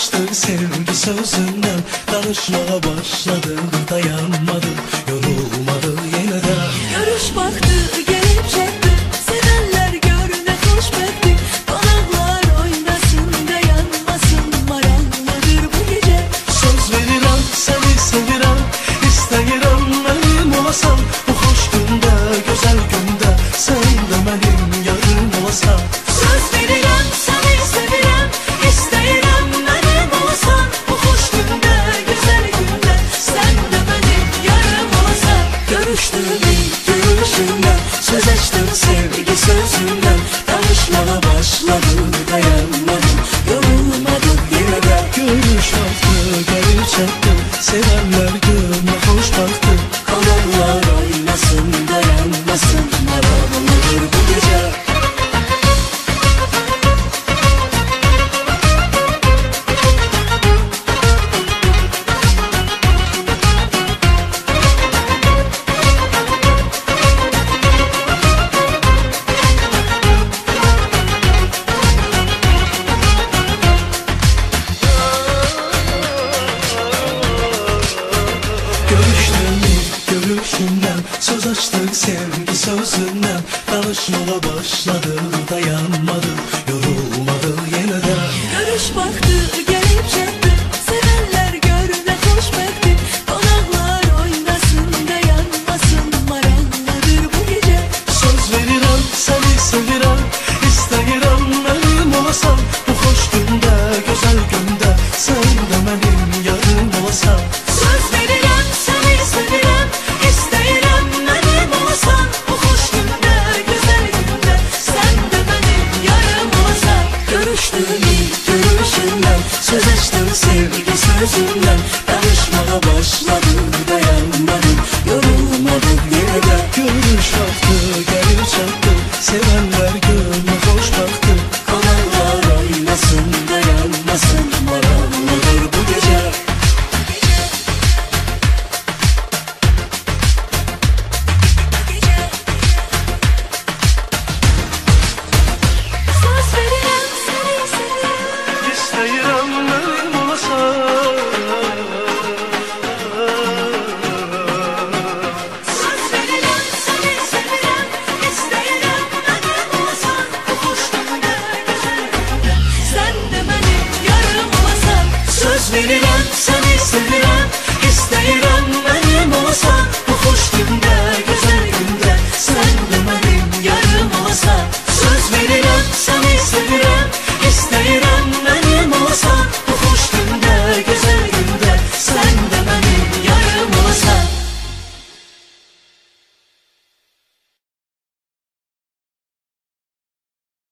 açtı sevgi sözünden. Danışmaya başladım dayanmadım yorulmadı yeniden. Görüşmek yeniden başladım dayanmadım. Yorulmadık yine de. Görüş altı garip çattım Sevenler gömü Söz açtık sevgi sözünden. Tanışmada başladım dayanmadım Yorulmadı yeniden. Yarışmak Tanıştı ilk Söz açtım sevgi sözünden. Tanışmaya başladım dayanmadım Yorulmadım yine de Gönül şaftı gönül çaktı. Sevdiran seni sevdiran